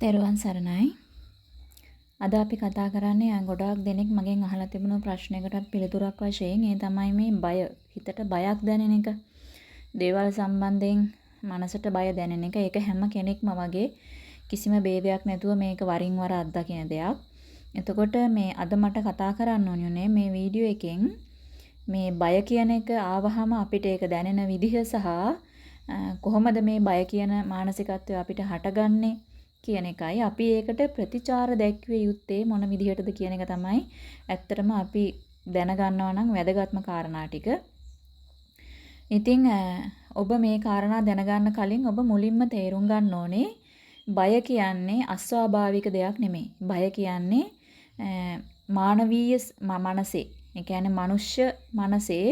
තෙරුවන් සරණයි. අද අපි කතා කරන්නේ ගොඩාක් දෙනෙක් මගෙන් අහලා තිබුණු ප්‍රශ්නයකටත් පිළිතුරක් වශයෙන් ඒ තමයි මේ බය. හිතට බයක් දැනෙන එක. දේවල් සම්බන්ධයෙන් මනසට බය දැනෙන එක. ඒක හැම කෙනෙක්ම වගේ කිසිම ભેදයක් නැතුව මේක වරින් වර අත්දකින දෙයක්. එතකොට මේ අද මට කතා කරන්න ඕනේ මේ වීඩියෝ එකෙන් මේ බය කියන එක ආවහම අපිට ඒක දැනෙන විදිහ සහ කොහොමද මේ බය කියන මානසිකත්වය අපිට හටගන්නේ කියන එකයි. අපි ඒකට ප්‍රතිචාර දැක්විය යුත්තේ මොන විදිහටද කියන එක තමයි ඇත්තටම අපි දැනගන්නවා නම් වැදගත්ම කාරණා ටික. ඉතින් ඔබ මේ කාරණා දැනගන්න කලින් ඔබ මුලින්ම තේරුම් ගන්න ඕනේ බය කියන්නේ අස්වාභාවික දෙයක් නෙමෙයි. බය කියන්නේ මානවීය මනසේ, ඒ කියන්නේ මනුෂ්‍ය මනසේ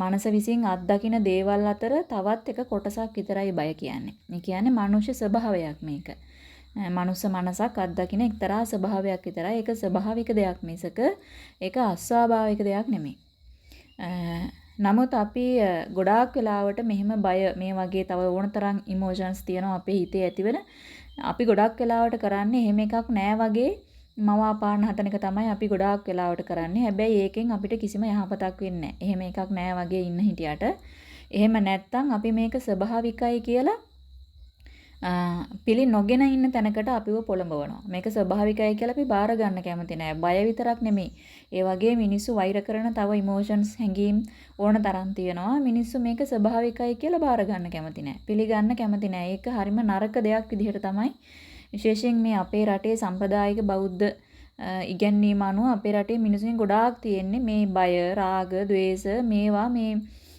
මනස විසින් අත්දකින දේවල් අතර තවත් එක කොටසක් විතරයි බය කියන්නේ. ඒ කියන්නේ මනුෂ්‍ය ස්වභාවයක් මේක. මනුස්ස මනසක් අත්දකින එක්තරා ස්වභාවයක් විතරයි. ඒක ස්වභාවික දෙයක් මිසක ඒක අස්වාභාවික දෙයක් නෙමෙයි. නමුත් අපි ගොඩාක් වෙලාවට මෙහෙම බය මේ වගේ තව ඕනතරම් ඉමෝෂන්ස් තියෙනවා අපේ හිතේ ඇතිවෙන අපි ගොඩාක් වෙලාවට කරන්නේ එහෙම එකක් නෑ වගේ මවාපාන හදන එක තමයි අපි ගොඩාක් වෙලාවට කරන්නේ. හැබැයි ඒකෙන් අපිට කිසිම යහපතක් වෙන්නේ නෑ. එහෙම එකක් නෑ වගේ ඉන්න හිටියට. එහෙම නැත්තම් අපි මේක ස්වභාවිකයි කියලා පිළි නොගෙන ඉන්න තැනකට අපිව පොළඹවනවා. මේක ස්වභාවිකයි කියලා අපි බාර ගන්න කැමති නෑ. බය විතරක් නෙමෙයි. ඒ වගේ මිනිස්සු වෛර කරන තව ඉමෝෂන්ස් හැඟීම් ඕන තරම් තියෙනවා. මිනිස්සු මේක ස්වභාවිකයි කියලා බාර ගන්න කැමති නෑ. පිළිගන්න කැමති නෑ. ඒක හරිම නරක දෙයක් විදිහට තමයි විශේෂයෙන් මේ අපේ රටේ සම්ප්‍රදායික බෞද්ධ ඉගැන්වීම අනුව අපේ රටේ මිනිසුන් ගොඩාක් තියෙන්නේ මේ බය, රාග, ద్వේෂ මේවා මේ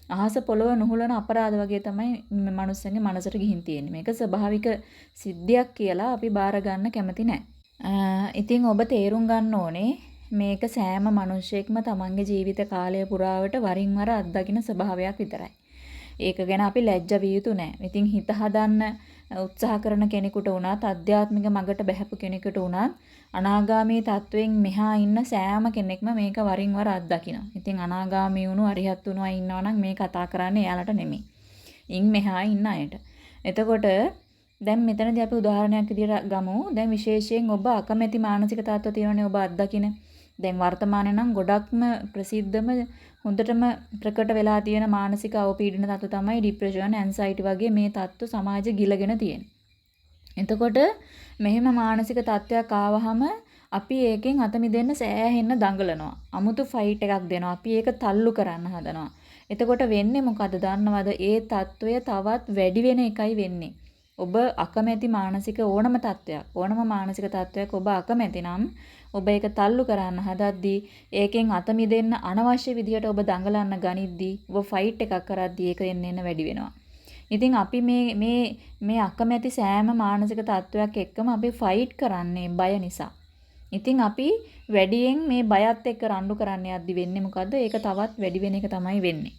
අහස පොළව නුහුලන අපරාධ වගේ තමයි මනුස්සයන්ගේ මනසට ගිහින් තියෙන්නේ. මේක ස්වභාවික සිද්ධියක් කියලා අපි බාර ගන්න කැමති නැහැ. ඉතින් ඔබ තේරුම් ගන්න ඕනේ මේක සෑම මිනිසෙක්ම තමන්ගේ ජීවිත කාලය පුරාවට වරින් වර අත්දකින ස්වභාවයක් විතරයි. ඒක ගැන අපි ලැජ්ජ විය යුතු නැහැ. ඉතින් හිත හදන්න උත්සාහ කරන කෙනෙකුට වුණත් අධ්‍යාත්මික මගට බැහැපු කෙනෙකුට වුණත් අනාගාමී තත්වයෙන් මෙහා ඉන්න සෑම කෙනෙක්ම මේක වරින් වර අත්දකිනවා. ඉතින් අනාගාමී වුණු අරිහත් වුණු අය ඉන්නවා නම් මේ කතා කරන්නේ එයාලට නෙමෙයි. ඉන් මෙහා ඉන්න අයට. එතකොට දැන් මෙතනදී අපි උදාහරණයක් විදිහට ගමු. දැන් විශේෂයෙන් ඔබ අකමැති මානසික තත්ත්ව තියෙනනේ ඔබ අත්දකින. දැන් වර්තමානයේ නම් ගොඩක්ම ප්‍රසිද්ධම හොඳටම ප්‍රකට වෙලා තියෙන මානසික අවපීඩන තත්ත්ව තමයි ડિප්‍රෙෂන්, ඇන්සයිටි වගේ මේ තත්ත්ව සමාජෙ ගිලගෙන තියෙන්නේ. එතකොට මෙහෙම මානසික තත්ත්වයක් ආවහම අපි ඒකෙන් අත මිදෙන්න සෑහෙන්න දඟලනවා. අමුතු ෆයිට් එකක් දෙනවා. අපි ඒක තල්ලු කරන්න හදනවා. එතකොට වෙන්නේ මොකද දන්නවද? ඒ తত্ত্বය තවත් වැඩි වෙන එකයි වෙන්නේ. ඔබ අකමැති මානසික ඕනම තත්ත්වයක් ඕනම මානසික තත්ත්වයක් ඔබ අකමැති නම් ඔබ ඒක තල්ලු කරන්න හදද්දී ඒකෙන් අත මිදෙන්න අනවශ්‍ය විදියට ඔබ දඟලන්න ගනිද්දී ඔබ ෆයිට් එකක් කරද්දී ඒක එන්න එන්න වැඩි වෙනවා. ඉතින් අපි මේ මේ මේ අකමැති සෑම මානසික තත්වයක් එක්කම අපි ෆයිට් කරන්නේ බය නිසා. ඉතින් අපි වැඩියෙන් මේ බයත් එක්ක රණ්ඩු කරන්න යද්දි වෙන්නේ මොකද්ද? ඒක තවත් වැඩි වෙන එක තමයි වෙන්නේ.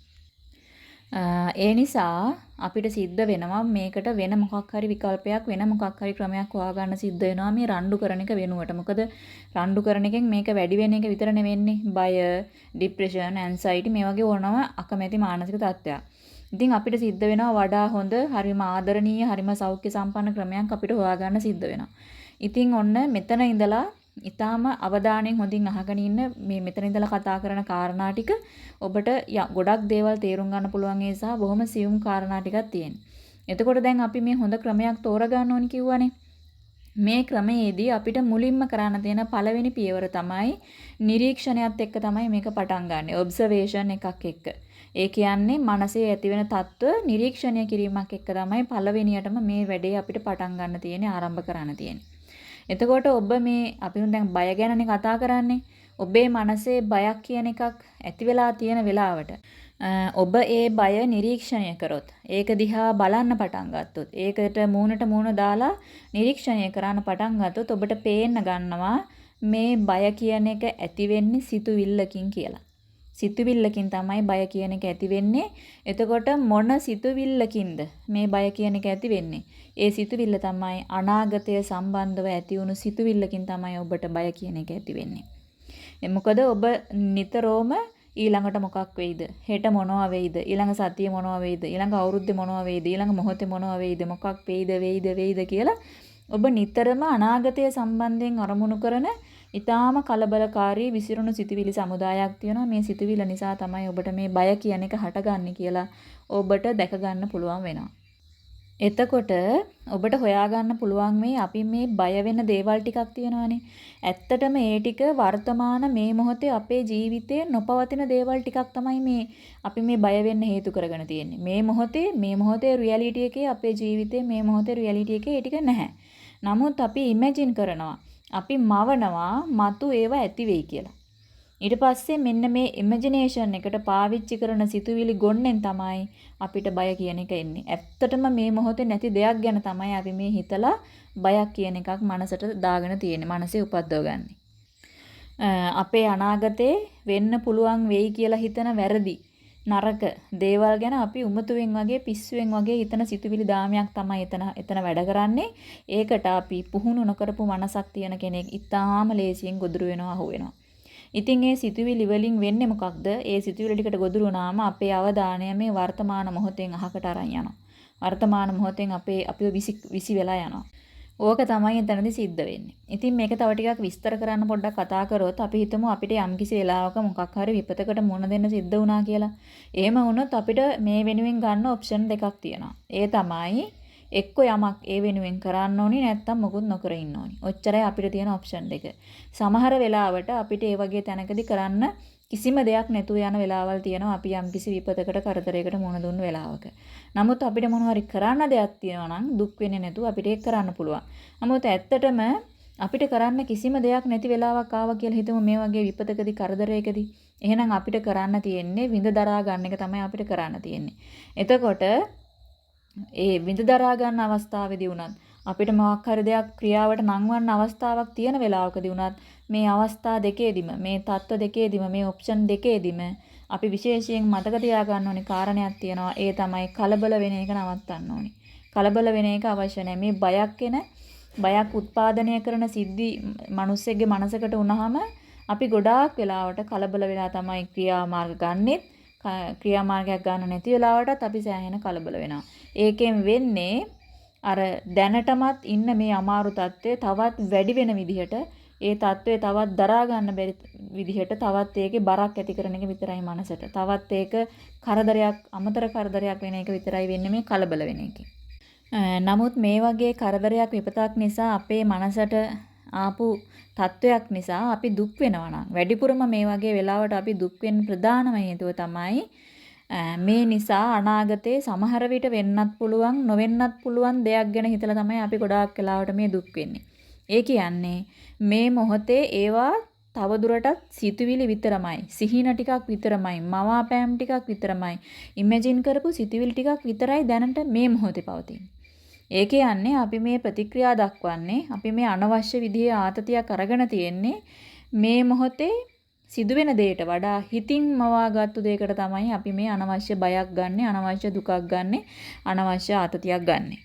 ඒ නිසා අපිට සිද්ධ වෙනවා මේකට වෙන මොකක් හරි විකල්පයක් වෙන මොකක් හරි ක්‍රමයක් හොයාගන්න සිද්ධ වෙනවා මේ රණ්ඩු කරන එක වෙනුවට. මොකද රණ්ඩු කරන එකෙන් මේක වැඩි වෙන එක විතර නෙවෙන්නේ. බය, ડિප්‍රෙෂන්, ඇන්සයිටි මේ වගේ ඕනම අකමැති මානසික තත්ත්වයක්. ඉතින් අපිට සිද්ධ වෙනවා වඩා හොඳ, හරිම ආදරණීය, හරිම සෞඛ්‍ය සම්පන්න ක්‍රමයක් අපිට හොයාගන්න සිද්ධ වෙනවා. ඉතින් ඔන්න මෙතන ඉඳලා ඉතාම අවධානයෙන් හොඳින් අහගෙන ඉන්න මේ මෙතන ඉඳලා කතා කරන කාරණා ටික ඔබට ගොඩක් දේවල් තේරුම් ගන්න පුළුවන් ඒ සහ බොහොම සියුම් කාරණා ටිකක් තියෙන. එතකොට දැන් අපි මේ හොඳ ක්‍රමයක් තෝරගන්න ඕනි කිව්වනේ. මේ ක්‍රමයේදී අපිට මුලින්ම කරන්න තියෙන පළවෙනි පියවර තමයි නිරීක්ෂණයත් එක්ක තමයි මේක පටන් ගන්න. ඔබ්සර්වේෂන් එකක් එක්ක. ඒ කියන්නේ මනසේ ඇතිවෙන తত্ত্ব නිරීක්ෂණය කිරීමක් එක්ක තමයි පළවෙනියටම මේ වැඩේ අපිට පටන් ගන්න තියෙන්නේ ආරම්භ කරන්න තියෙන්නේ. එතකොට ඔබ මේ අපි දැන් බය ගැනනේ කතා කරන්නේ. ඔබේ මනසේ බයක් කියන එකක් ඇති වෙලා තියෙන වෙලාවට ඔබ ඒ බය නිරීක්ෂණය කරොත් ඒක දිහා බලන්න පටන් ගත්තොත් ඒකට මූණට මූණ දාලා නිරීක්ෂණය කරන්න පටන් ගත්තොත් ඔබට පේන්න ගන්නවා මේ බය කියන එක ඇති වෙන්නේ සිතුවිල්ලකින් කියලා. සිතුවිල්ලකින් තමයි බය කියන එක ඇති වෙන්නේ. එතකොට මොන සිතුවිල්ලකින්ද මේ බය කියන එක ඇති වෙන්නේ? ඒ සිතුවිල්ල තමයි අනාගතය සම්බන්ධව ඇති වුණු සිතුවිල්ලකින් තමයි ඔබට බය කියන එක ඇති වෙන්නේ. මොකද ඔබ නිතරම ඊළඟට මොකක් වෙයිද? හෙට මොනවා වෙයිද? ඊළඟ සතිය මොනවා වෙයිද? ඊළඟ අවුරුද්දේ මොනවා වෙයිද? ඊළඟ මොහොතේ මොනවා වෙයිද? මොකක් වෙයිද වෙයිද වෙයිද කියලා ඔබ නිතරම අනාගතය සම්බන්ධයෙන් අරමුණු කරන ඊටාම කලබලකාරී විසිරුණු සිතුවිලි සමුදායක් තියෙනවා. මේ සිතුවිල්ල නිසා තමයි ඔබට මේ බය කියන එක හටගන්නේ කියලා ඔබට දැක ගන්න පුළුවන් වෙනවා. එතකොට ඔබට හොයාගන්න පුළුවන් මේ අපි මේ බය වෙන දේවල් ටිකක් තියෙනවානේ. ඇත්තටම ඒ ටික වර්තමාන මේ මොහොතේ අපේ ජීවිතයේ නොපවතින දේවල් ටිකක් තමයි මේ අපි මේ බය වෙන්න හේතු කරගෙන තියෙන්නේ. මේ මොහොතේ මේ මොහොතේ රියැලිටි එකේ අපේ ජීවිතේ මේ මොහොතේ රියැලිටි එකේ ඒ ටික නැහැ. නමුත් අපි ඉමේජින් කරනවා. අපි මවනවා මතු ඒවා ඇති වෙයි කියලා. ඊට පස්සේ මෙන්න මේ ඉමේජිනේෂන් එකට පාවිච්චි කරන සිතුවිලි ගොන්නෙන් තමයි අපිට බය කියන එක එන්නේ. ඇත්තටම මේ මොහොතේ නැති දෙයක් ගැන තමයි අපි මේ හිතලා බයක් කියන එකක් මනසට දාගෙන තියෙන්නේ. මනසේ උපද්දවගන්නේ. අපේ අනාගතේ වෙන්න පුළුවන් වෙයි කියලා හිතන වැරදි නරක දේවල් ගැන අපි උමතුවෙන් වගේ පිස්සුවෙන් වගේ හිතන සිතුවිලි දාමයක් තමයි එතන එතන වැඩ කරන්නේ. ඒකට අපි පුහුණු නොකරපු මනසක් තියෙන කෙනෙක් ඉතාම ලේසියෙන් ගොදුරු වෙනවා අහු වෙනවා. ඉතින් ඒ සිතුවිලි වලින් වෙන්නේ මොකක්ද? ඒ සිතුවිලි ටිකට ගොදුරු වුණාම අපේ අවධානය මේ වර්තමාන මොහොතෙන් අහකට අරන් යනවා. වර්තමාන මොහොතෙන් අපේ අපිව විසි විසි වෙලා යනවා. ඕක තමයි එතනදී සිද්ධ වෙන්නේ. ඉතින් මේක තව ටිකක් විස්තර කරන්න පොඩ්ඩක් කතා කරොත් අපි හිතමු අපිට යම්කිසි වෙලාවක මොකක් හරි විපතකට මුහුණ දෙන්න සිද්ධ වුණා කියලා. එහෙම වුණොත් අපිට මේ වෙනුවෙන් ගන්න ඔප්ෂන් දෙකක් තියෙනවා. ඒ තමයි එක්ක යමක් ඒ වෙනුවෙන් කරන්න ඕනි නැත්නම් මොකුත් නොකර ඉන්න ඕනි. ඔච්චරයි අපිට තියෙන ඔප්ෂන් දෙක. සමහර වෙලාවට අපිට ඒ වගේ තැනකදී කරන්න කිසිම දෙයක් නැතුව යන වෙලාවල් තියෙනවා අපි යම් කිසි විපතකට කරදරයකට මුහුණ දුන්න වෙලාවක. නමුත් අපිට මොනවා හරි කරන්න දෙයක් තියෙනවා නම් දුක් වෙන්නේ නැතුව අපිට ඒක කරන්න පුළුවන්. නමුත් ඇත්තටම අපිට කරන්න කිසිම දෙයක් නැති වෙලාවක් ආවා කියලා හිතමු මේ වගේ විපතකදී කරදරයකදී. එහෙනම් අපිට කරන්න තියෙන්නේ විඳ දරා ගන්න එක තමයි අපිට කරන්න තියෙන්නේ. එතකොට ඒ විඳ දරා ගන්න අවස්ථාවේදී වුණත් අපිට මොකක් හරි දෙයක් ක්‍රියාවට නංවන්න අවස්ථාවක් තියෙන වෙලාවකදී වුණත් මේ අවස්ථා දෙකේදීම මේ தত্ত্ব දෙකේදීම මේ ඔප්ෂන් දෙකේදීම අපි විශේෂයෙන් මතක තියාගන්න ඕනේ කාරණයක් තියෙනවා. ඒ තමයි කලබල වෙන එක නවත්තන්න ඕනේ. කලබල වෙන එක අවශ්‍ය නැහැ. මේ බයක් එන බයක් උත්පාදනය කරන සිද්ධි මිනිස්සෙගේ මනසකට වුණාම අපි ගොඩාක් වෙලාවට කලබල වෙලා තමයි ක්‍රියාමාර්ග ගන්නෙත් ක්‍රියාමාර්ගයක් ගන්න නැති වෙලාවටත් අපි සෑහෙන කලබල වෙනවා. ඒකෙන් වෙන්නේ අර දැනටමත් ඉන්න මේ අමාරු తත්වය තවත් වැඩි වෙන විදිහට ඒ తත්වය තවත් දරා ගන්න බැරි විදිහට තවත් ඒකේ බරක් ඇති කරන එක විතරයි මනසට. තවත් ඒක කරදරයක් අමතර කරදරයක් වෙන එක විතරයි වෙන්නේ මේ කලබල වෙන එකෙන්. නමුත් මේ වගේ කරදරයක් විපතක් නිසා අපේ මනසට ආපු තත්වයක් නිසා අපි දුක් වෙනවා නම් වැඩිපුරම මේ වගේ වෙලාවට අපි දුක් වෙන්න ප්‍රධානම හේතුව තමයි මේ නිසා අනාගතේ සමහර විට වෙන්නත් පුළුවන් නොවෙන්නත් පුළුවන් දෙයක් ගැන හිතලා තමයි අපි ගොඩාක් වෙලාවට මේ දුක් වෙන්නේ. ඒ කියන්නේ මේ මොහොතේ ඒවා තවදුරටත් සිතුවිලි විතරමයි. සිහින ටිකක් විතරමයි. මවාපෑම් ටිකක් විතරමයි. ඉමේජින් කරපු සිතුවිලි ටිකක් විතරයි දැනට මේ මොහොතේ පවතින්නේ. ඒ කියන්නේ අපි මේ ප්‍රතික්‍රියා දක්වන්නේ අපි මේ අනවශ්‍ය විදිහේ ආතතියක් අරගෙන තියෙන්නේ මේ මොහොතේ සිදුවෙන දෙයට වඩා හිතින් මවාගත්තු දෙයකට තමයි අපි මේ අනවශ්‍ය බයක් ගන්නෙ අනවශ්‍ය දුකක් ගන්නෙ අනවශ්‍ය ආතතියක් ගන්නෙ.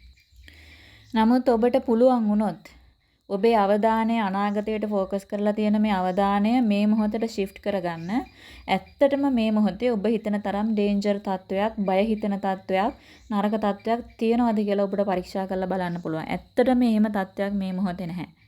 නමුත් ඔබට පුළුවන් වුණොත් ඔබේ අවධානය අනාගතයට ફોકස් කරලා තියෙන මේ අවධානය මේ මොහොතට shift කරගන්න. ඇත්තටම මේ මොහොතේ ඔබ හිතන තරම් danger තත්වයක්, බය හිතන තත්වයක්, නරක තත්වයක් තියෙනවද කියලා ඔබට පරීක්ෂා කරලා බලන්න පුළුවන්. ඇත්තටම එහෙම තත්වයක් මේ මොහොතේ නැහැ.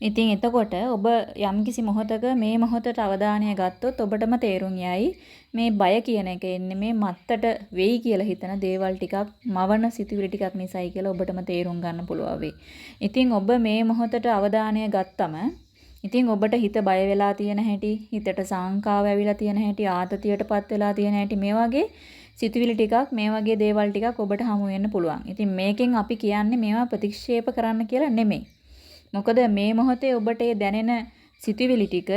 ඉතින් එතකොට ඔබ යම්කිසි මොහොතක මේ මොහොතට අවධානය ගත්තොත් ඔබටම තේරුම් යයි මේ බය කියන එක එන්නේ මේ මත්තට වෙයි කියලා හිතන දේවල් ටිකක් මවන සිතුවිලි ටිකක් නිසායි කියලා ඔබටම තේරුම් ගන්න පුළුවන් වෙයි. ඉතින් ඔබ මේ මොහොතට අවධානය ගත්තම ඉතින් ඔබට හිත බය වෙලා තියෙන හැටි, හිතට සංකාව ඇවිලා තියෙන හැටි, ආතතියටපත් වෙලා තියෙන හැටි මේ වගේ සිතුවිලි ටිකක් මේ වගේ දේවල් ටිකක් ඔබට හමු වෙන්න පුළුවන්. ඉතින් මේකෙන් අපි කියන්නේ මේවා ප්‍රතික්ෂේප කරන්න කියලා නෙමෙයි. මොකද මේ මොහොතේ ඔබට ඒ දැනෙන සිතුවිලි ටික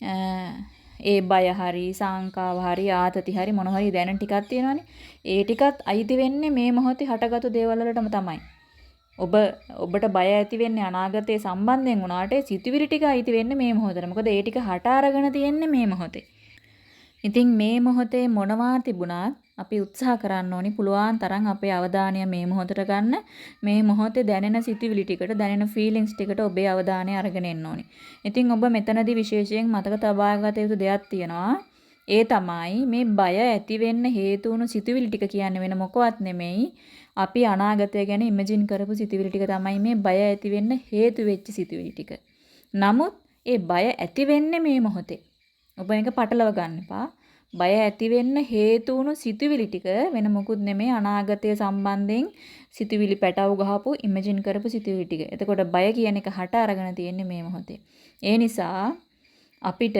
ඒ බය හරි සංකාව හරි ආතති හරි මොන හරි දැනෙන ටිකක් තියෙනවනේ. ඒ ටිකත් අයිති වෙන්නේ මේ මොහොතේ හටගත්තු දේවල් වලටම තමයි. ඔබ ඔබට බය ඇති වෙන්නේ අනාගතයේ සම්බන්ධයෙන් වුණාට සිතුවිලි ටික අයිති වෙන්නේ මේ මොහොතේ. මොකද ඒ ටික හට අරගෙන තියෙන්නේ මේ මොහොතේ. ඉතින් මේ මොහොතේ මොනවා තිබුණත් අපි උත්සාහ කරන්න ඕනි පුළුවන් තරම් අපේ අවධානය මේ මොහොතට ගන්න. මේ මොහොතේ දැනෙන සිතුවිලි ටිකට දැනෙන ෆීලිංස් ටිකට ඔබේ අවධානය අරගෙන එන්න ඕනි. ඉතින් ඔබ මෙතනදී විශේෂයෙන් මතක තබා ගත යුතු දෙයක් තියෙනවා. ඒ තමයි මේ බය ඇති වෙන්න හේතු වුණු සිතුවිලි ටික කියන්නේ වෙන මොකවත් නෙමෙයි. අපි අනාගතය ගැන ඉමේජින් කරපු සිතුවිලි ටික තමයි මේ බය ඇති වෙන්න හේතු වෙච්ච සිතුවිලි ටික. නමුත් ඒ බය ඇති වෙන්නේ මේ මොහොතේ. ඔබ මේක පටලව ගන්න එපා. බය ඇති වෙන්න හේතු වුණු සිතුවිලි ටික වෙන මොකුත් නෙමෙයි අනාගතය සම්බන්ධයෙන් සිතුවිලි පැටව ගහපු ඉමේජින් කරපු සිතුවිලි ටික. එතකොට බය කියන එක හට අරගෙන තියෙන්නේ මේ මොහොතේ. ඒ නිසා අපිට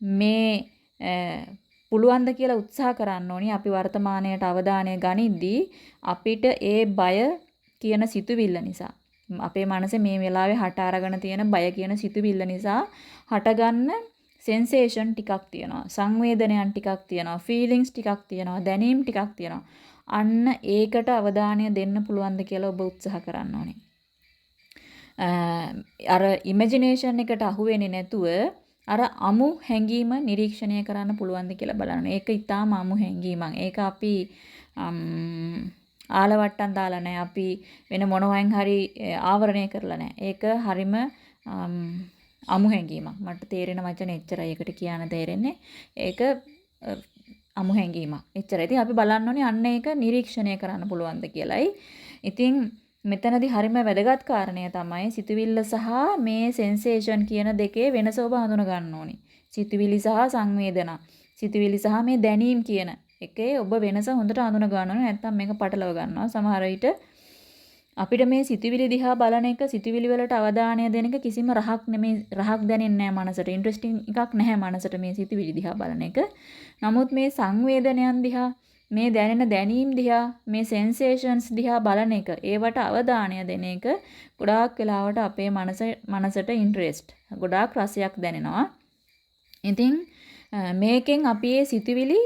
මේ පුළුවන්ද කියලා උත්සාහ කරන්න ඕනි අපි වර්තමානයට අවධානය ගනිද්දී අපිට ඒ බය කියන සිතුවිල්ල නිසා අපේ මනසේ මේ වෙලාවේ හට අරගෙන තියෙන බය කියන සිතුවිල්ල නිසා හටගන්න සෙන්සේෂන් ටිකක් තියෙනවා සංවේදනයන් ටිකක් තියෙනවා ෆීලිංගස් ටිකක් තියෙනවා දැනීම් ටිකක් තියෙනවා අන්න ඒකට අවධානය දෙන්න පුළුවන්ද කියලා ඔබ උත්සාහ කරන්න ඕනේ අර ඉමේජිනේෂන් එකට අහු වෙන්නේ නැතුව අර අමු හැඟීම නිරීක්ෂණය කරන්න පුළුවන්ද කියලා බලන්න. ඒක ඊටාම අමු හැඟීමක්. ඒක අපි ආලවට්ටම් දාලා නැහැ. අපි වෙන මොනවෙන් හරි ආවරණය කරලා නැහැ. ඒක හරිම අමු හැඟීමක්. මට තේරෙන වචන එච්චරයි ඒකට කියන්න තේරෙන්නේ. ඒක අමු හැඟීමක්. එච්චරයි. ඉතින් අපි බලන්න ඕනේ අන්න ඒක නිරීක්ෂණය කරන්න පුළුවන්ද කියලායි. ඉතින් මෙතනදී හරිම වැදගත් කාරණය තමයි සිතුවිල්ල සහ මේ සෙන්සේෂන් කියන දෙකේ වෙනස ඔබ හඳුන ගන්න ඕනි. සිතුවිලි සහ සංවේදනා. සිතුවිලි සහ මේ දැනීම් කියන එකේ ඔබ වෙනස හොඳට හඳුන ගන්න ඕනේ. නැත්නම් මේක පටලව ගන්නවා. සමහර විට අපිට මේ සිතුවිලි දිහා බලන එක සිතුවිලි වලට අවධානය දෙන එක කිසිම රහක් නෙමේ රහක් දැනෙන්නේ නැහැ මනසට. ඉන්ට්‍රෙස්ටිං එකක් නැහැ මනසට මේ සිතුවිලි දිහා බලන එක. නමුත් මේ සංවේදනයන් දිහා මේ දැනෙන දැනීම් දිහා මේ සෙන්සේෂන්ස් දිහා බලන එක ඒවට අවධානය දෙන එක ගොඩාක් වෙලාවට අපේ මනස මනසට ඉන්ට්‍රෙස්ට් ගොඩාක් රසයක් දැනෙනවා. ඉතින් මේකෙන් අපි මේ සිතුවිලි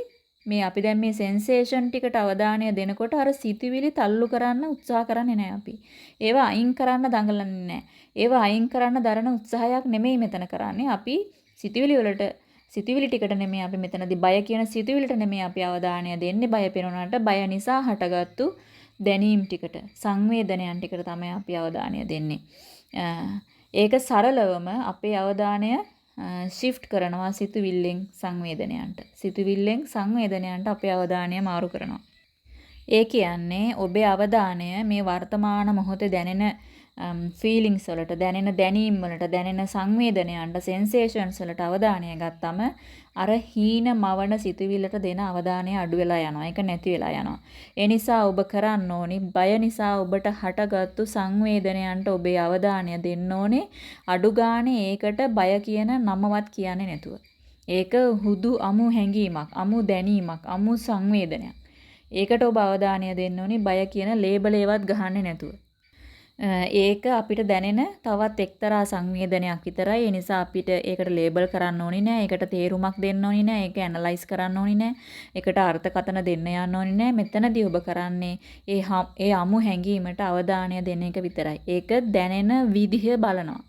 මේ අපි දැන් මේ සෙන්සේෂන් ටිකට අවධානය දෙනකොට අර සිතුවිලි තල්ලු කරන්න උත්සාහ කරන්නේ නැහැ අපි. ඒවා අයින් කරන්න දඟලන්නේ නැහැ. ඒවා අයින් කරන්න දරන උත්සාහයක් නෙමෙයි මෙතන කරන්නේ. අපි සිතුවිලි වලට සිතුවිලි ටිකට නෙමෙයි අපි මෙතනදී බය කියන සිතුවිලිට නෙමෙයි අපි අවධානය දෙන්නේ බය පෙනුනට බය නිසා හටගත්තු දැනීම් ටිකට සංවේදනයන් ටිකට තමයි අපි අවධානය දෙන්නේ. ඒක සරලවම අපේ අවධානය shift කරනවා සිතුවිල්ලෙන් සංවේදනයන්ට. සිතුවිල්ලෙන් සංවේදනයන්ට අපේ අවධානය මාරු කරනවා. ඒ කියන්නේ ඔබේ අවධානය මේ වර්තමාන මොහොතේ දැනෙන Um, ෆීලිංස් වලට දැනෙන දැනීම් වලට දැනෙන සංවේදනයන්ට සෙන්සේෂන්ස් වලට අවධානය ගත්තම අර හීන මවන සිතුවිල්ලට දෙන අවධානය අඩු වෙලා යනවා. ඒක නැති වෙලා යනවා. ඒ නිසා ඔබ කරන්න ඕනි බය නිසා ඔබට හටගත්තු සංවේදනයන්ට ඔබේ අවධානය දෙන්න ඕනේ. අඩු ගානේ ඒකට බය කියන නමවත් කියන්නේ නැතුව. ඒක හුදු අමු හැඟීමක්, අමු දැනීමක්, අමු සංවේදනයක්. ඒකට ඔබ අවධානය දෙන්න ඕනි බය කියන ලේබල් ඒවත් ගහන්නේ නැතුව. ඒක අපිට දැනෙන තවත් එක්තරා සංවේදනයක් විතරයි. ඒ නිසා අපිට ඒකට ලේබල් කරන්න ඕනි නෑ. ඒකට තේරුමක් දෙන්න ඕනි නෑ. ඒක ඇනලයිස් කරන්න ඕනි නෑ. ඒකට අර්ථකථන දෙන්න යන්න ඕනි නෑ. මෙතනදී ඔබ කරන්නේ ඒ ඒ අමු හැඟීමට අවධානය දෙන එක විතරයි. ඒක දැනෙන විදිහ බලනවා.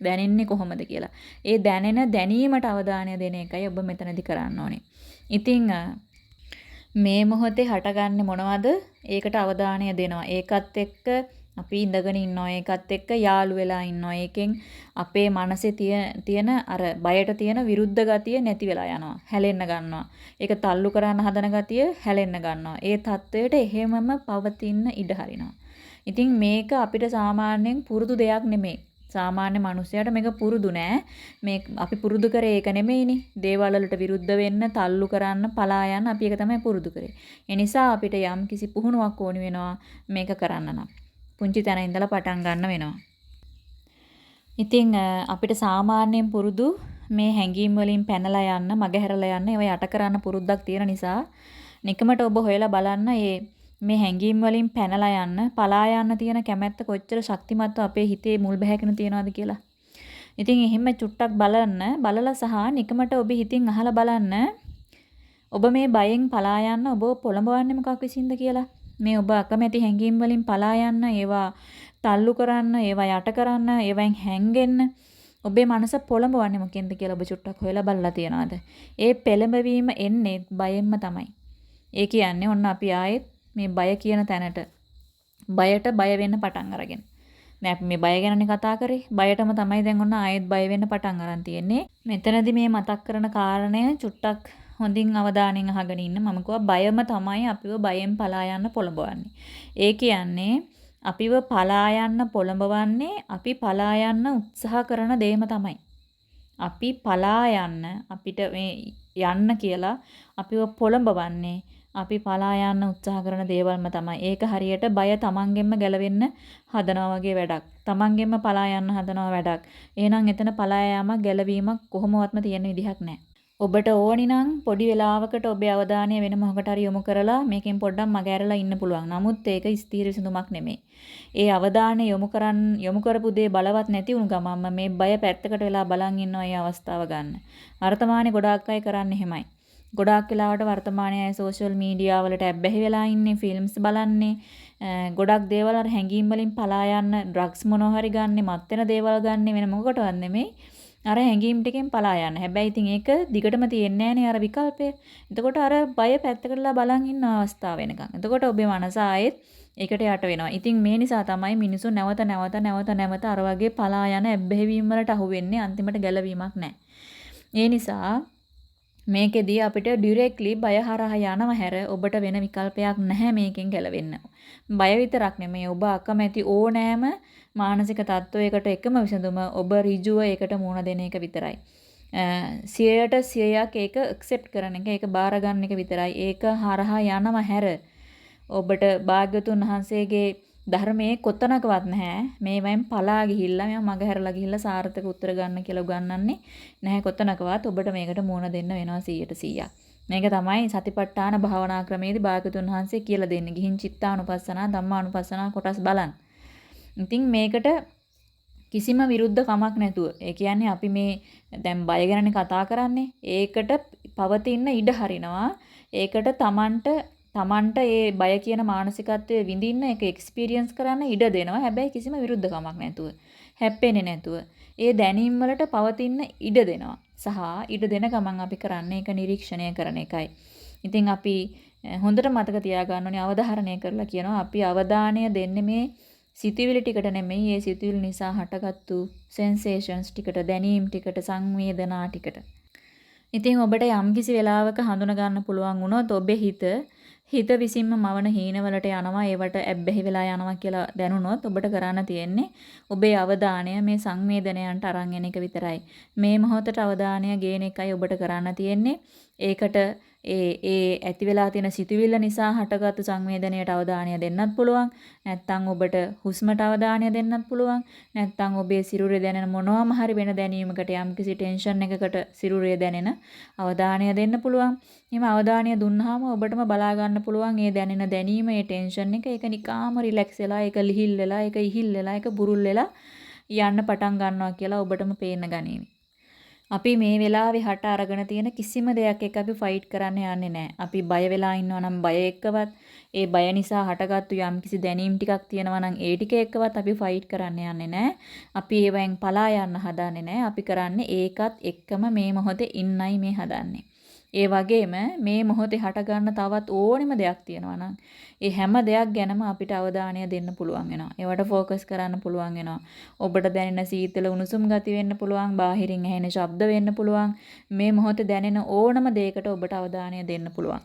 දැනෙන්නේ කොහොමද කියලා. ඒ දැනෙන දැනීමට අවධානය දෙන එකයි ඔබ මෙතනදී කරන්න ඕනේ. ඉතින් මේ මොහොතේ හටගන්නේ මොනවද? ඒකට අවධානය දෙනවා. ඒකත් එක්ක අපි ඉඳගෙන ඉන්න ඔය එකත් එක්ක යාළු වෙලා ඉන්න ඔය එකෙන් අපේ මනසේ තියෙන අර බයට තියෙන විරුද්ධ ගතිය නැති වෙලා යනවා. හැලෙන්න ගන්නවා. ඒක තල්ලු කරන්න හදන ගතිය හැලෙන්න ගන්නවා. ඒ தത്വයට එහෙමම පවතින ඉඩ හරිනවා. ඉතින් මේක අපිට සාමාන්‍යයෙන් පුරුදු දෙයක් නෙමෙයි. සාමාන්‍ය මිනිසයාට මේක පුරුදු නෑ. මේ අපි පුරුදු කරේ ඒක නෙමෙයිනේ. දේවල් වලට විරුද්ධ වෙන්න, තල්ලු කරන්න, පලා යන්න අපි ඒක තමයි පුරුදු කරේ. ඒ නිසා අපිට යම් කිසි පුහුණුවක් ඕනි වෙනවා මේක කරන්න නම්. පුංචි තැන ඉඳලා පටන් ගන්න වෙනවා. ඉතින් අපිට සාමාන්‍යයෙන් පුරුදු මේ හැඟීම් වලින් පැනලා යන්න, මගහැරලා යන්න ඒවා යට කරන්න පුරුද්දක් තියෙන නිසා නිකමට ඔබ හොයලා බලන්න මේ මේ හැඟීම් වලින් පැනලා යන්න, පලා යන්න තියෙන කැමැත්ත කොච්චර ශක්තිමත්ව අපේ හිතේ මුල් බැහැගෙන තියනවද කියලා. ඉතින් එහෙම චුට්ටක් බලන්න, බලලා සහ නිකමට ඔබ හිතින් අහලා බලන්න ඔබ මේ බයෙන් පලා යන්න ඔබ පොළඹවන්නේ මොකක් විසින්ද කියලා. මේ ඔබ අකමැති හැඟීම් වලින් පලා යන්න, ඒවා තල්ලු කරන්න, ඒවා යට කරන්න, ඒවෙන් හැංගෙන්න ඔබේ මනස පොළඹවන්නේ මොකෙන්ද කියලා ඔබ චුට්ටක් හොයලා බලලා තියනවාද? ඒ පෙළඹවීම එන්නේ බයෙන්ම තමයි. ඒ කියන්නේ ඔන්න අපි ආයෙත් මේ බය කියන තැනට බයට බය වෙන්න පටන් අරගෙන. දැන් අපි මේ බය ගැනනේ කතා කරේ. බයටම තමයි දැන් ඔන්න ආයෙත් බය වෙන්න පටන් අරන් තියෙන්නේ. මෙතනදී මේ මතක් කරන කාරණය චුට්ටක් හොඳින් අවධානයෙන් අහගෙන ඉන්න. මම කිව්වා බයම තමයි අපිව බයෙන් පලා යන්න පොළඹවන්නේ. ඒ කියන්නේ අපිව පලා යන්න පොළඹවන්නේ අපි පලා යන්න උත්සාහ කරන දේම තමයි. අපි පලා යන්න අපිට මේ යන්න කියලා අපිව පොළඹවන්නේ අපි පලා යන්න උත්සාහ කරන දේවල්ම තමයි. ඒක හරියට බය තමන්ගෙන්ම ගැලවෙන්න හදනවා වගේ වැඩක්. තමන්ගෙන්ම පලා යන්න හදනවා වැඩක්. එහෙනම් එතන පලා යාමක් ගැලවීමක් කොහොමවත්ම තියෙන විදිහක් නැහැ. ඔබට ඕනි නම් පොඩි වෙලාවකට ඔබේ අවධානය වෙන මොහකට හරි යොමු කරලා මේකෙන් පොඩ්ඩක් මගහැරලා ඉන්න පුළුවන්. නමුත් ඒක ස්ථීර විසඳුමක් නෙමෙයි. ඒ අවධානය යොමු කරන් යොමු කරපු දේ බලවත් නැති වුණු ගමන්ම මේ බය පැත්තකට වෙලා බලන් ඉන්නවා ඒ අවස්ථාව ගන්න. වර්තමානයේ ගොඩාක් අය කරන්නේ එහෙමයි. ගොඩාක් වෙලාවට වර්තමානයේ අය සෝෂල් මීඩියා වලට ඇබ්බැහි වෙලා ඉන්නේ, ෆිල්ම්ස් බලන්නේ, ගොඩක් දේවල් අර හැංගීම් වලින් පලා යන්න, ඩ්‍රග්ස් මොනවා හරි ගන්නෙ, මත් වෙන දේවල් ගන්නෙ වෙන මොකටවත් නෙමෙයි. අර හැංගීම් ටිකෙන් පලා යන්න. හැබැයි ඉතින් ඒක දිගටම තියෙන්නේ නැහනේ අර විකල්පය. එතකොට අර බය පැත්තකටලා බලන් ඉන්න අවස්ථාව වෙනකන්. එතකොට ඔබේ මනස ආයෙත් ඒකට යට වෙනවා. ඉතින් මේ නිසා තමයි මිනිස්සු නැවත නැවත නැවත නැවත අර වගේ පලා යන ඇබ්බැහිවීම වලට අහු වෙන්නේ අන්තිමට ගැලවීමක් නැහැ. ඒ නිසා මේකෙදී අපිට ඩිරෙක්ට්ලි බය හරහා යනව හැර ඔබට වෙන විකල්පයක් නැහැ මේකෙන් ගැලවෙන්න. බය විතරක් නෙමෙයි ඔබ අකමැති ඕනෑම මානසික තත්වයකට එකම විසඳුම ඔබ ඍජුව ඒකට මුහුණ දෙන එක විතරයි. 100ට 100ක් ඒක ඇක්සෙප්ට් කරන එක ඒක බාර ගන්න එක විතරයි. ඒක හරහා යනව හැර ඔබට භාග්‍යතුන් වහන්සේගේ ධර්මයේ කොතනකවත් නැහැ. මේවෙන් පලා ගිහිල්ලා මම මගහැරලා ගිහිල්ලා සාර්ථක උත්තර ගන්න කියලා උගන්වන්නේ නැහැ කොතනකවත්. ඔබට මේකට මුහුණ දෙන්න වෙනවා 100ට 100ක්. මේක තමයි සතිපට්ඨාන භාවනා ක්‍රමයේදී භාග්‍යතුන් වහන්සේ කියලා දෙන්නේ. ගිහින් චිත්තානුපස්සනා ධම්මානුපස්සනා කොටස් බලන්න. ඉතින් මේකට කිසිම විරුද්ධ කමක් නැතුව ඒ කියන්නේ අපි මේ දැන් බය ගැනනේ කතා කරන්නේ. ඒකට පවතින ඉඩ හරිනවා. ඒකට Tamanට Tamanට ඒ බය කියන මානසිකත්වය විඳින්න ඒක එක්ස්පීරියන්ස් කරන්න ඉඩ දෙනවා. හැබැයි කිසිම විරුද්ධ කමක් නැතුව. හැප්පෙන්නේ නැතුව. ඒ දැනීම් වලට පවතින ඉඩ දෙනවා. සහ ඉඩ දෙන ගමන් අපි කරන්නේ ඒක නිරීක්ෂණය කරන එකයි. ඉතින් අපි හොඳට මතක තියාගන්න ඕනේ අවධාරණය කරලා කියනවා අපි අවධානය දෙන්නේ මේ සිතුවිලි ටිකට නෙමෙයි ඒ සිතුවිලි නිසා හටගත්තු සෙන්සේෂන්ස් ටිකට දැනීම් ටිකට සංවේදනා ටිකට. ඉතින් ඔබට යම්කිසි වෙලාවක හඳුන ගන්න පුළුවන් වුණොත් ඔබේ හිත හිත විසින්ම මවන හීනවලට යනවා ඒවට ඇබ්බැහි වෙලා යනවා කියලා දැනුනොත් ඔබට කරන්න තියෙන්නේ ඔබේ අවධානය මේ සංවේදනයන්ට අරන් එන එක විතරයි. මේ මොහොතට අවධානය ගේන එකයි ඔබට කරන්න තියෙන්නේ. ඒකට ඒ ඒ ඇති වෙලා තියෙන සිතුවිල්ල නිසා හටගත්තු සංවේදනයට අවධානය දෙන්නත් පුළුවන්. නැත්නම් ඔබට හුස්මට අවධානය දෙන්නත් පුළුවන්. නැත්නම් ඔබේ සිරුරේ දැනෙන මොනවාම හරි වෙන දැනීමකට යම්කිසි ටෙන්ෂන් එකකට සිරුරේ දැනෙන අවධානය දෙන්න පුළුවන්. එහෙම අවධානය දුන්නාම ඔබටම බලා ගන්න පුළුවන් මේ දැනෙන දැනීම, මේ ටෙන්ෂන් එක ඒක නිකාම රිලැක්ස් වෙලා, ඒක ලිහිල් වෙලා, ඒක ඉහිල් වෙලා, ඒක බුරුල් වෙලා යන්න පටන් ගන්නවා කියලා ඔබටම පේන්න ගනීවි. අපි මේ වෙලාවේ හට අරගෙන තියෙන කිසිම දෙයක් එක්ක අපි ෆයිට් කරන්න යන්නේ නැහැ. අපි බය වෙලා ඉන්නවා නම් බය එක්කවත් ඒ බය නිසා හටගත්තු යම් කිසි දැනීම් ටිකක් තියෙනවා නම් ඒ ටික එක්කවත් අපි ෆයිට් කරන්න යන්නේ නැහැ. අපි ඒවෙන් පලා යන්න හදන්නේ නැහැ. අපි කරන්නේ ඒකත් එක්කම මේ මොහොතේ ඉන්නයි මේ හදන්නේ. ඒ වගේම මේ මොහොතේ හටගන්න තවත් ඕනෙම දෙයක් තියෙනවා නම් ඒ හැම දෙයක් ගැනම අපිට අවධානය දෙන්න පුළුවන් වෙනවා. ඒවට ફોકસ කරන්න පුළුවන් වෙනවා. ඔබට දැනෙන සීතල උණුසුම් ගති වෙන්න පුළුවන්, බාහිරින් ඇහෙන ශබ්ද වෙන්න පුළුවන්. මේ මොහොතේ දැනෙන ඕනම දෙයකට ඔබට අවධානය දෙන්න පුළුවන්.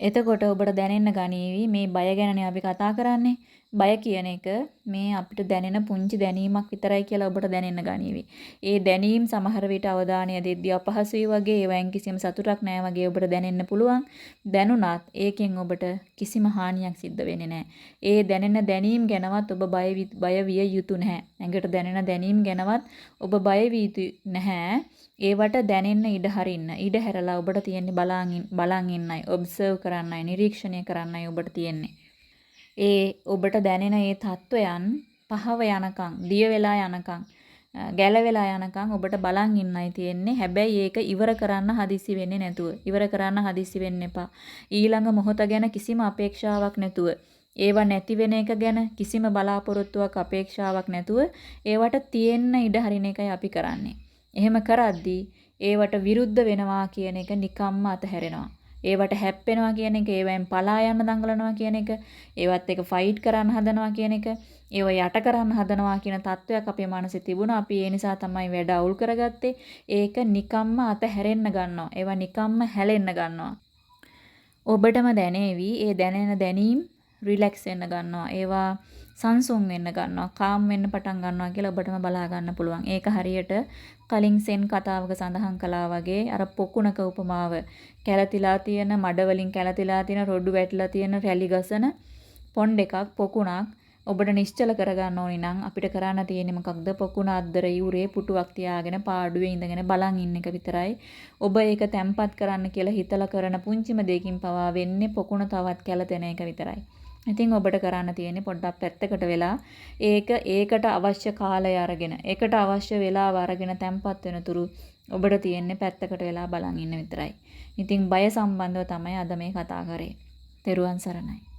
එතකොට ඔබට දැනෙන්න ගනීවි මේ බය ගැනනේ අපි කතා කරන්නේ. බය කියන එක මේ අපිට දැනෙන පුංචි දැනීමක් විතරයි කියලා ඔබට දැනෙන්න ගනීවි. ඒ දැනීම් සමහර විට අවධානය දෙද්දී අපහසුයි වගේ ඒවෙන් කිසිම සතුටක් නැහැ වගේ ඔබට දැනෙන්න පුළුවන්. දැනුණත් ඒකෙන් ඔබට කිසිම හානියක් සිද්ධ වෙන්නේ නැහැ. ඒ දැනෙන දැනීම් ගැනවත් ඔබ බය බය විය යුතු නැහැ. ඇඟට දැනෙන දැනීම් ගැනවත් ඔබ බය විය නැහැ. ඒවට දැනෙන්න ඉඩ හරින්න. ඉඩ හැරලා ඔබට තියෙන්නේ බලාගෙන බලන් ඉන්නයි, ඔබ්සර්ව් කරන්නයි, නිරීක්ෂණය කරන්නයි ඔබට තියෙන්නේ. ඒ ඔබට දැනෙන ඒ தত্ত্বයන් පහව යනකම්, දිය වෙලා යනකම්, ගැලවෙලා යනකම් ඔබට බලන් ඉන්නයි තියෙන්නේ. හැබැයි ඒක ඉවර කරන්න හදිසි වෙන්නේ නැතුව. ඉවර කරන්න හදිසි වෙන්න එපා. ඊළඟ මොහොත ගැන කිසිම අපේක්ෂාවක් නැතුව. ඒවා නැති වෙන එක ගැන කිසිම බලාපොරොත්තුවක් අපේක්ෂාවක් නැතුව ඒවට තියෙන්න ඉඩ හරින එකයි අපි කරන්නේ. එහෙම කරද්දී ඒවට විරුද්ධ වෙනවා කියන එක නිකම්ම අතහැරෙනවා. ඒවට හැප්පෙනවා කියන එක, ඒවෙන් පලා යන්න දඟලනවා කියන එක, ඒවත් එක ෆයිට් කරන්න හදනවා කියන එක, ඒව යට කරන්න හදනවා කියන තත්වයක් අපේ මනසේ තිබුණා. අපි ඒ නිසා තමයි වැඩ අවුල් කරගත්තේ. ඒක නිකම්ම අතහැරෙන්න ගන්නවා. ඒවා නිකම්ම හැලෙන්න ගන්නවා. ඔබටම දැනේවි. ඒ දැනෙන දැනීම් රිලැක්ස් වෙන්න ගන්නවා. ඒවා සංසුන් වෙන්න ගන්නවා. කාම් වෙන්න පටන් ගන්නවා කියලා ඔබටම බලා ගන්න පුළුවන්. ඒක හරියට කලින් සෙන් කතාවක සඳහන් කළා වගේ අර පොකුණක උපමාව කැළතිලා තියෙන මඩ වලින් කැළතිලා තියෙන රොඩු වැටිලා තියෙන රැලි ගසන පොණ්ඩ එකක් පොකුණක් ඔබට නිශ්චල කරගන්න ඕනි නම් අපිට කරන්න තියෙන්නේ මොකක්ද පොකුණ අද්දර යූරේ පුටුවක් තියාගෙන පාඩුවේ ඉඳගෙන බලන් ඉන්න එක විතරයි. ඔබ ඒක තැම්පත් කරන්න කියලා හිතලා කරන පුංචිම දෙයකින් පවා වෙන්නේ පොකුණ තවත් කැළතෙන එක විතරයි. ඉතින් ඔබට කරන්න තියෙන්නේ පොඩ්ඩක් පැත්තකට වෙලා ඒක ඒකට අවශ්‍ය කාලය අරගෙන ඒකට අවශ්‍ය වෙලාව අරගෙන තැම්පත් වෙනතුරු ඔබට තියෙන්නේ පැත්තකට වෙලා බලන් ඉන්න විතරයි. ඉතින් බය සම්බන්ධව තමයි අද මේ කතා කරේ. තෙරුවන් සරණයි.